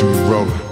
Jimmy rolling.